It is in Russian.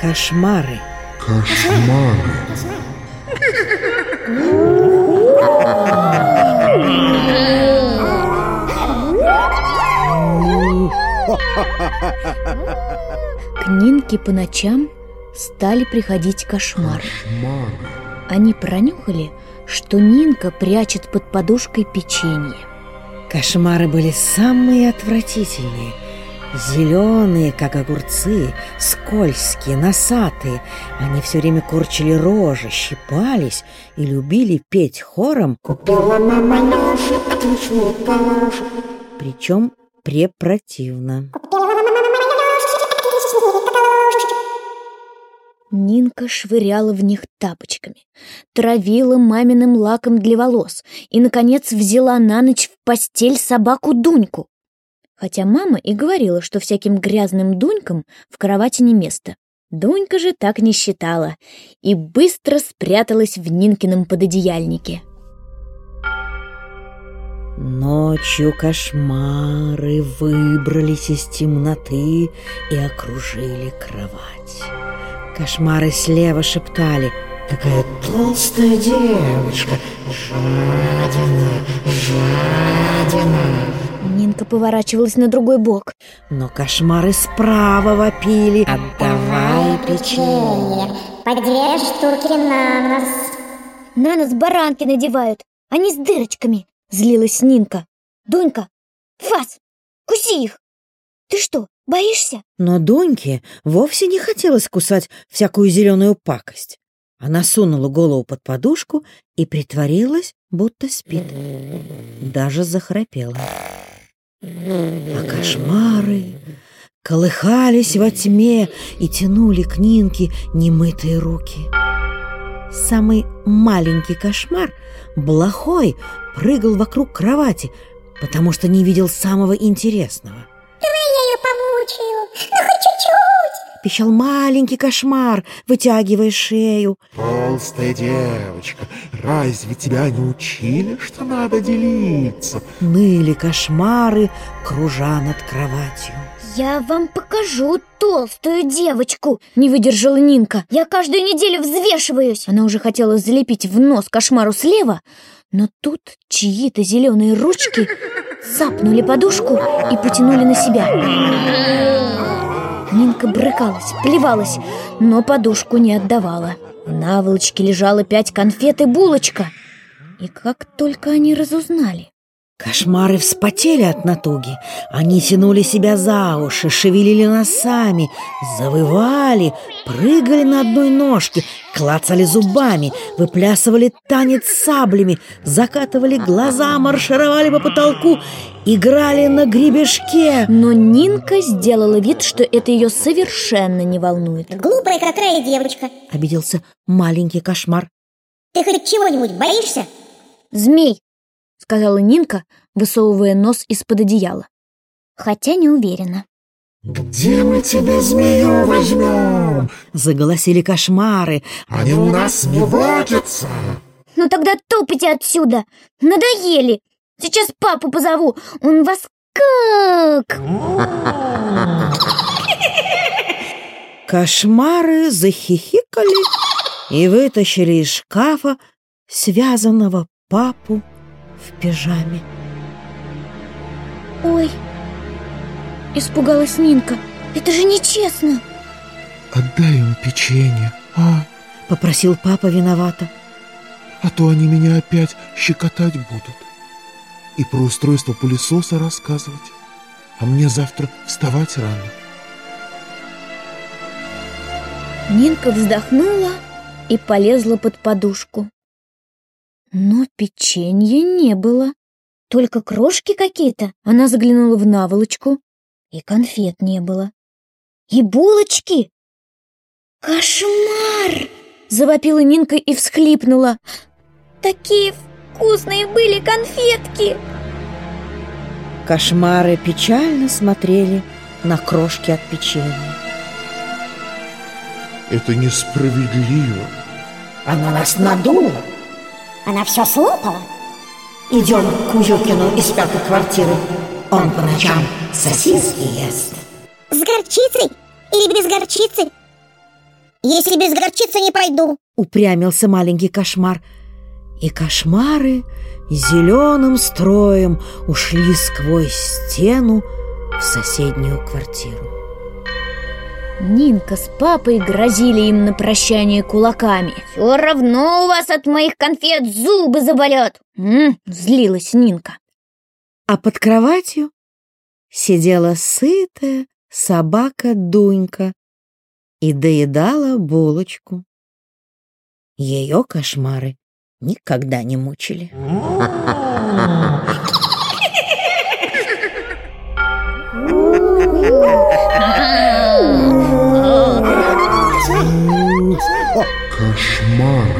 Кошмары. Кошмары. К Нинке по ночам стали приходить кошмары. Кошмары. Они пронюхали, что Нинка прячет под подушкой печенье. Кошмары были самые отвратительные. Зеленые, как огурцы, скользкие, носатые. Они все время корчили рожи, щипались и любили петь хором, Купила мама ножик, отличный ножик. причем препротивно. Нинка швыряла в них тапочками, травила маминым лаком для волос и, наконец, взяла на ночь в постель собаку Дуньку. Хотя мама и говорила, что всяким грязным Дунькам в кровати не место. Дунька же так не считала и быстро спряталась в Нинкином пододеяльнике. Ночью кошмары выбрались из темноты и окружили кровать. Кошмары слева шептали Какая толстая девочка, жадина, жадина. Поворачивалась на другой бок. Но кошмары справа вопили «Отдавай печенье!» По две штуки на нос. На нас баранки надевают, они с дырочками, злилась Нинка. Дунька, фас, куси их. Ты что, боишься? Но Доньке вовсе не хотелось кусать всякую зеленую пакость. Она сунула голову под подушку и притворилась, будто спит. Даже захрапела. А кошмары колыхались во тьме и тянули к Нинке немытые руки. Самый маленький кошмар, блохой, прыгал вокруг кровати, потому что не видел самого интересного. Пищал маленький кошмар, вытягивая шею. Толстая девочка, разве тебя не учили, что надо делиться? Ныли кошмары, кружа над кроватью. Я вам покажу толстую девочку, не выдержала Нинка. Я каждую неделю взвешиваюсь. Она уже хотела залепить в нос кошмару слева, но тут чьи-то зеленые ручки цапнули подушку и потянули на себя. Нинка брыкалась, плевалась, но подушку не отдавала. В наволочке лежало пять конфет и булочка. И как только они разузнали, Кошмары вспотели от натуги. Они тянули себя за уши, шевелили носами, завывали, прыгали на одной ножке, клацали зубами, выплясывали танец саблями, закатывали глаза, маршировали по потолку, играли на гребешке. но Нинка сделала вид, что это ее совершенно не волнует. Глупая какая девочка. Обиделся маленький кошмар. Ты хоть чего-нибудь боишься? «Змей!» — сказала Нинка, высовывая нос из-под одеяла. Хотя не уверена. Где мы тебе змею возьмем? Заголосили кошмары. Они у нас не водятся. «Ну тогда топайте отсюда! Надоели! Сейчас папу позову, он вас как...» Кошмары захихикали и вытащили из шкафа связанного папу в пижаме. «Ой!» — испугалась Нинка. «Это же нечестно!» Отдай им печенье, а? Попросил папа виновато. А то они меня опять щекотать будут. И про устройство пылесоса рассказывать. А мне завтра вставать рано. Нинка вздохнула и полезла под подушку. Но печенья не было. Только крошки какие-то. Она заглянула в наволочку, и конфет не было. И булочки. Кошмар! Завопила Нинка и всхлипнула. Такие вкусные были конфетки! Кошмары печально смотрели на крошки от печенья. Это несправедливо. Она нас надула. Она все слопала. Идем к Куюкину из пятой квартиры. Он по ночам сосиски ест. С горчицей или без горчицы? Если без горчицы не пойду. Упрямился маленький кошмар. И кошмары зеленым строем ушли сквозь стену в соседнюю квартиру. Нинка с папой грозили им на прощание кулаками. «Все равно у вас от моих конфет зубы заболят!» М, Злилась Нинка. А под кроватью сидела сытая собака Дунька и доедала булочку. Ее кошмары никогда не мучили. Кошмары.